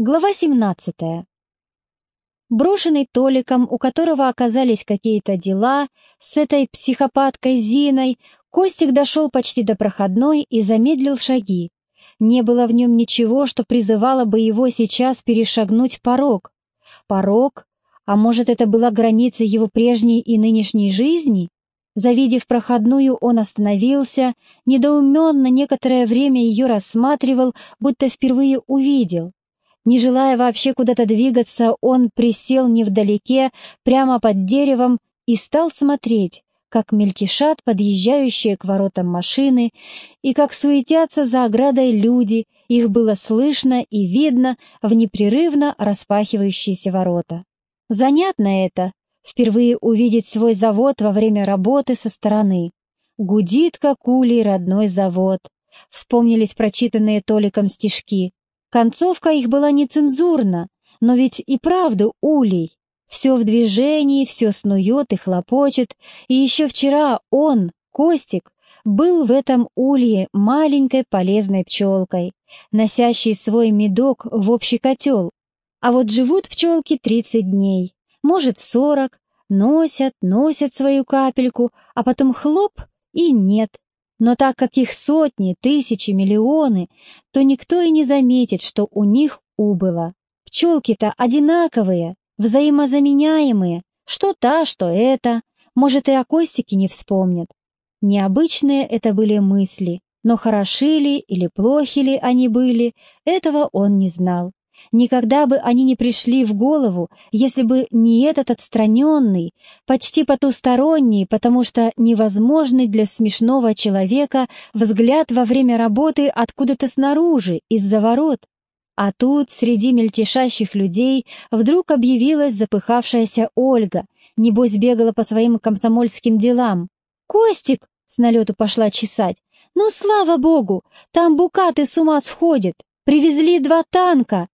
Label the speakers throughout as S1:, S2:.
S1: Глава 17. Брошенный Толиком, у которого оказались какие-то дела, с этой психопаткой Зиной, Костик дошел почти до проходной и замедлил шаги. Не было в нем ничего, что призывало бы его сейчас перешагнуть порог. Порог? А может, это была граница его прежней и нынешней жизни? Завидев проходную, он остановился, недоуменно некоторое время ее рассматривал, будто впервые увидел. Не желая вообще куда-то двигаться, он присел невдалеке, прямо под деревом, и стал смотреть, как мельтешат подъезжающие к воротам машины, и как суетятся за оградой люди, их было слышно и видно в непрерывно распахивающиеся ворота. Занятно это, впервые увидеть свой завод во время работы со стороны. Гудит, как улей, родной завод. Вспомнились прочитанные Толиком стишки. Концовка их была нецензурна, но ведь и правда улей. Все в движении, все снует и хлопочет, и еще вчера он, Костик, был в этом улье маленькой полезной пчелкой, носящей свой медок в общий котел. А вот живут пчелки 30 дней, может 40, носят, носят свою капельку, а потом хлоп и нет. Но так как их сотни, тысячи, миллионы, то никто и не заметит, что у них убыло. Пчелки-то одинаковые, взаимозаменяемые, что та, что это, может и о Костике не вспомнят. Необычные это были мысли, но хороши ли или плохи ли они были, этого он не знал. Никогда бы они не пришли в голову, если бы не этот отстраненный, почти потусторонний, потому что невозможный для смешного человека взгляд во время работы откуда-то снаружи, из-за ворот. А тут, среди мельтешащих людей, вдруг объявилась запыхавшаяся Ольга, небось бегала по своим комсомольским делам. «Костик!» — с налету пошла чесать. «Ну, слава богу! Там букаты с ума сходят! Привезли два танка!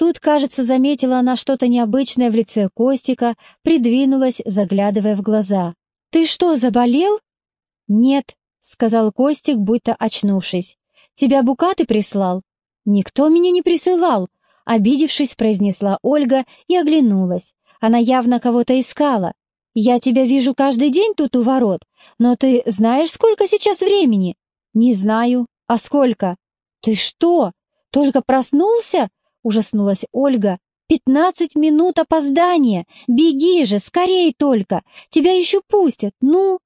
S1: Тут, кажется, заметила она что-то необычное в лице Костика, придвинулась, заглядывая в глаза. «Ты что, заболел?» «Нет», — сказал Костик, будто очнувшись. «Тебя Букаты прислал?» «Никто меня не присылал», — обидевшись, произнесла Ольга и оглянулась. Она явно кого-то искала. «Я тебя вижу каждый день тут у ворот, но ты знаешь, сколько сейчас времени?» «Не знаю. А сколько?» «Ты что, только проснулся?» — ужаснулась Ольга. «Пятнадцать минут опоздания! Беги же, скорей только! Тебя еще пустят, ну!»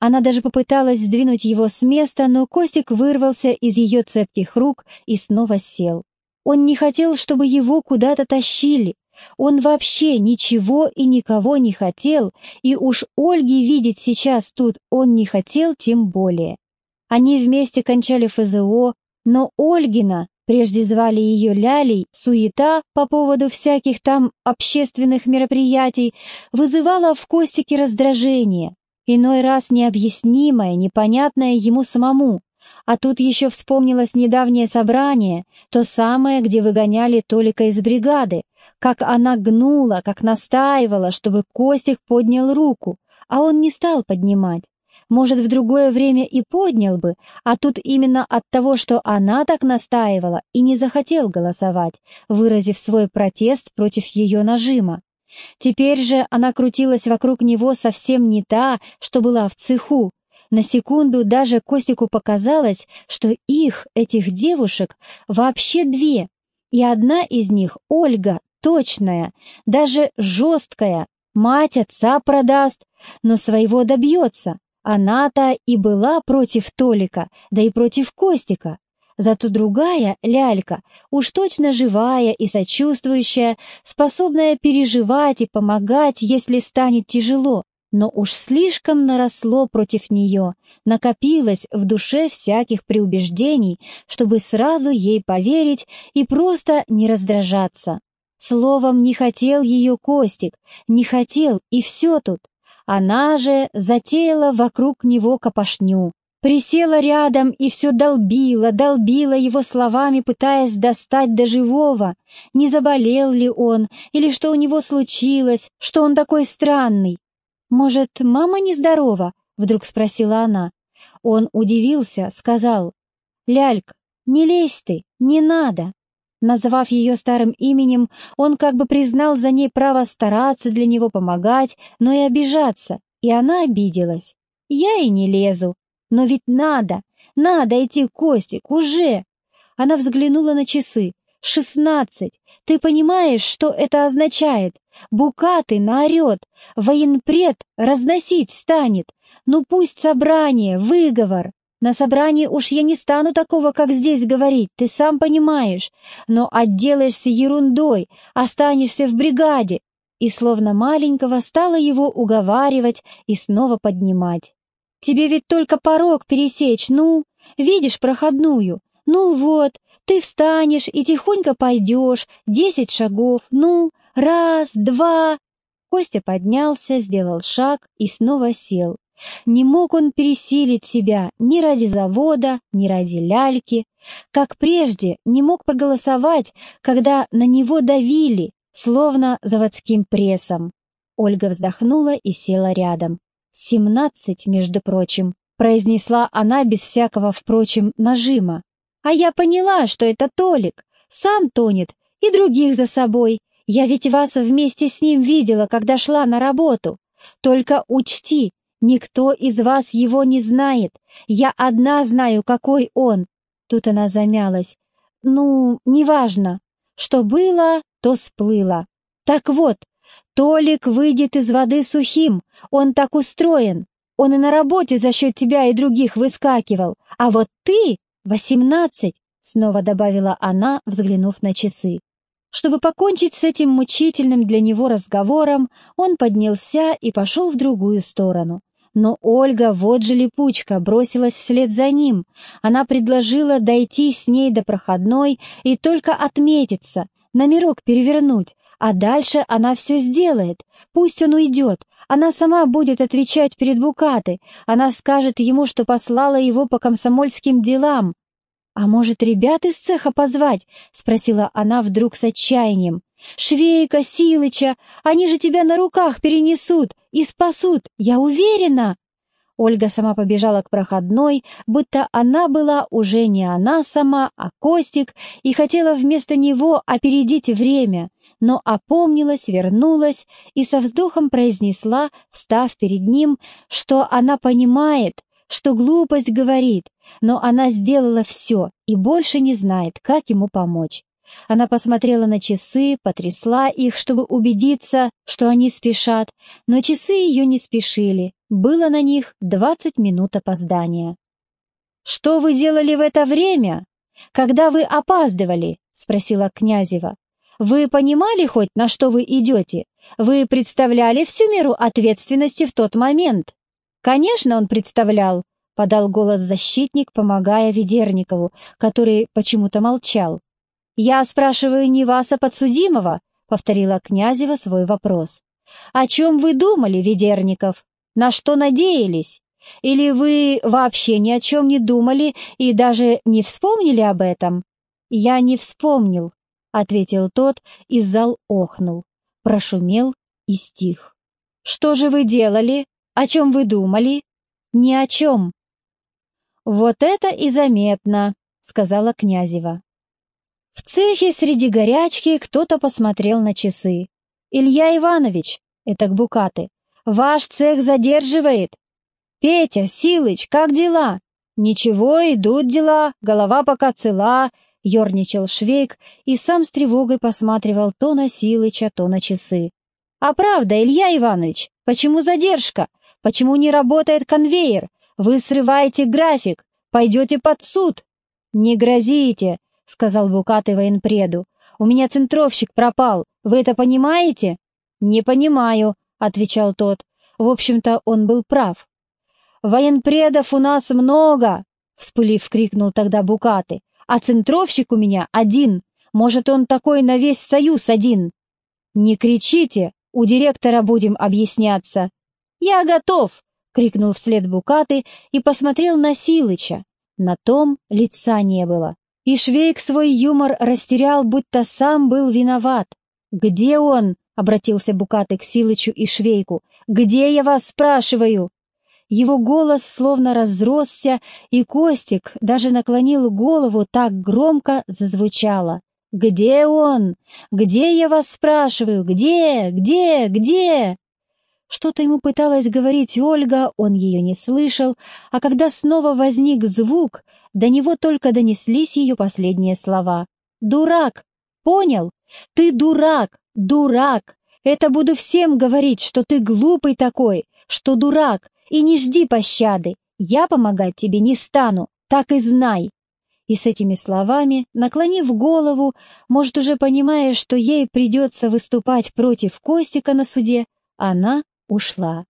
S1: Она даже попыталась сдвинуть его с места, но Костик вырвался из ее цепких рук и снова сел. Он не хотел, чтобы его куда-то тащили. Он вообще ничего и никого не хотел, и уж Ольги видеть сейчас тут он не хотел тем более. Они вместе кончали ФЗО, но Ольгина, Прежде звали ее Лялей, суета по поводу всяких там общественных мероприятий вызывала в Костике раздражение, иной раз необъяснимое, непонятное ему самому. А тут еще вспомнилось недавнее собрание, то самое, где выгоняли Толика из бригады, как она гнула, как настаивала, чтобы Костик поднял руку, а он не стал поднимать. Может, в другое время и поднял бы, а тут именно от того, что она так настаивала и не захотел голосовать, выразив свой протест против ее нажима. Теперь же она крутилась вокруг него совсем не та, что была в цеху. На секунду даже Костику показалось, что их, этих девушек, вообще две, и одна из них, Ольга, точная, даже жесткая, мать отца продаст, но своего добьется. Она-то и была против Толика, да и против Костика. Зато другая, лялька, уж точно живая и сочувствующая, способная переживать и помогать, если станет тяжело, но уж слишком наросло против нее, накопилось в душе всяких преубеждений, чтобы сразу ей поверить и просто не раздражаться. Словом, не хотел ее Костик, не хотел, и все тут. Она же затеяла вокруг него копошню, присела рядом и все долбила, долбила его словами, пытаясь достать до живого, не заболел ли он, или что у него случилось, что он такой странный. «Может, мама нездорова?» — вдруг спросила она. Он удивился, сказал, «Лялька, не лезь ты, не надо». Назвав ее старым именем, он как бы признал за ней право стараться для него помогать, но и обижаться, и она обиделась. «Я и не лезу. Но ведь надо, надо идти, Костик, уже!» Она взглянула на часы. «Шестнадцать! Ты понимаешь, что это означает? Букаты наорет, военпред разносить станет. Ну пусть собрание, выговор. На собрании уж я не стану такого, как здесь говорить, ты сам понимаешь. Но отделаешься ерундой, останешься в бригаде. И словно маленького стала его уговаривать и снова поднимать. Тебе ведь только порог пересечь, ну, видишь проходную. Ну вот, ты встанешь и тихонько пойдешь, десять шагов, ну, раз, два. Костя поднялся, сделал шаг и снова сел. Не мог он пересилить себя ни ради завода, ни ради ляльки. Как прежде, не мог проголосовать, когда на него давили, словно заводским прессом. Ольга вздохнула и села рядом. «Семнадцать, между прочим», — произнесла она без всякого, впрочем, нажима. «А я поняла, что это Толик. Сам тонет, и других за собой. Я ведь вас вместе с ним видела, когда шла на работу. Только учти, Никто из вас его не знает. Я одна знаю, какой он. Тут она замялась. Ну, неважно. Что было, то сплыло. Так вот, Толик выйдет из воды сухим. Он так устроен. Он и на работе за счет тебя и других выскакивал. А вот ты — восемнадцать, — снова добавила она, взглянув на часы. Чтобы покончить с этим мучительным для него разговором, он поднялся и пошел в другую сторону. Но Ольга, вот же липучка, бросилась вслед за ним. Она предложила дойти с ней до проходной и только отметиться, номерок перевернуть, а дальше она все сделает. Пусть он уйдет, она сама будет отвечать перед Букаты, она скажет ему, что послала его по комсомольским делам. «А может, ребят из цеха позвать?» — спросила она вдруг с отчаянием. Швейка, Силыча, они же тебя на руках перенесут и спасут, я уверена!» Ольга сама побежала к проходной, будто она была уже не она сама, а Костик, и хотела вместо него опередить время, но опомнилась, вернулась и со вздохом произнесла, встав перед ним, что она понимает, что глупость говорит, но она сделала все и больше не знает, как ему помочь. Она посмотрела на часы, потрясла их, чтобы убедиться, что они спешат, но часы ее не спешили, было на них двадцать минут опоздания. «Что вы делали в это время, когда вы опаздывали?» — спросила Князева. «Вы понимали хоть, на что вы идете? Вы представляли всю меру ответственности в тот момент?» «Конечно, он представлял», — подал голос защитник, помогая Ведерникову, который почему-то молчал. «Я спрашиваю не вас, а подсудимого», — повторила Князева свой вопрос. «О чем вы думали, Ведерников? На что надеялись? Или вы вообще ни о чем не думали и даже не вспомнили об этом?» «Я не вспомнил», — ответил тот, и зал охнул, прошумел и стих. «Что же вы делали? О чем вы думали?» «Ни о чем». «Вот это и заметно», — сказала Князева. В цехе среди горячки кто-то посмотрел на часы. «Илья Иванович, это к Букаты, ваш цех задерживает!» «Петя, Силыч, как дела?» «Ничего, идут дела, голова пока цела», — ерничал Швейк и сам с тревогой посматривал то на Силыча, то на часы. «А правда, Илья Иванович, почему задержка? Почему не работает конвейер? Вы срываете график, пойдете под суд!» «Не грозите!» — сказал Букатый военпреду. «У меня центровщик пропал. Вы это понимаете?» «Не понимаю», — отвечал тот. В общем-то, он был прав. «Военпредов у нас много!» — вспылив, крикнул тогда Букаты. «А центровщик у меня один. Может, он такой на весь союз один?» «Не кричите, у директора будем объясняться». «Я готов!» — крикнул вслед Букаты и посмотрел на Силыча. На том лица не было. И Швейк свой юмор растерял, будто сам был виноват. «Где он?» — обратился Букаты к Силычу и Швейку. «Где я вас спрашиваю?» Его голос словно разросся, и Костик даже наклонил голову так громко зазвучало. Где он? Где, я вас спрашиваю? Где? Где? Где?» Что-то ему пыталась говорить Ольга, он ее не слышал, а когда снова возник звук, до него только донеслись ее последние слова. «Дурак! Понял? Ты дурак! Дурак! Это буду всем говорить, что ты глупый такой, что дурак, и не жди пощады. Я помогать тебе не стану, так и знай!» И с этими словами, наклонив голову, может, уже понимая, что ей придется выступать против Костика на суде, она ушла.